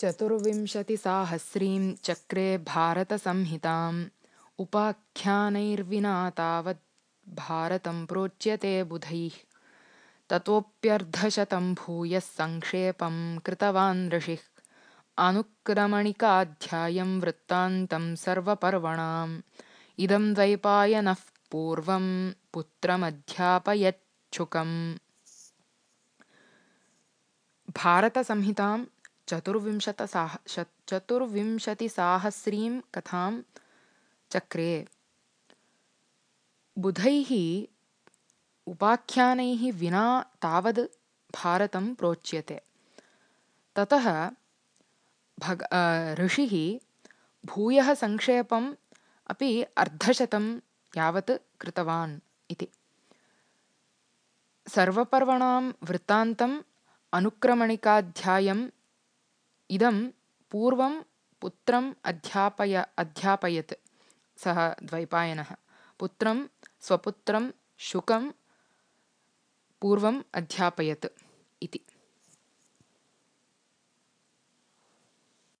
चतुर्विंशतिसाहस्रीं चक्रे भारतसंहिताम् उपाख्यानैर्विना तावद् भारतं प्रोच्यते बुधैः। ततोऽप्यर्धशतं भूयः सङ्क्षेपं कृतवान् ऋषिः। अनुक्रमणिकाध्यायं वृत्तान्तं सर्वपर्वणाम्। इदं द्वैपायनः पूर्वं पुत्रमध्यापयच्छुकम्। भारतसंहितां चतुर्विंशतसाह चतुर्विंशतिसाहस्रीं कथां चक्रे। बुधैः उपाख्यानैः विना तावद् भारतं प्रोच्यते। ततः भग ऋषिः भूयः सङ्क्षेपम् अपि अर्धशतं यावत् कृतवान् इति। सर्वपर्वणां वृत्तान्तम् अनुक्रमणिकाध्यायम् इदं पूर्वं पुत्रम् अध्यापय अध्यापयत्। सः द्वैपायनः। पुत्रं स्वपुत्रं शुकं पूर्वम् अध्यापयत् इति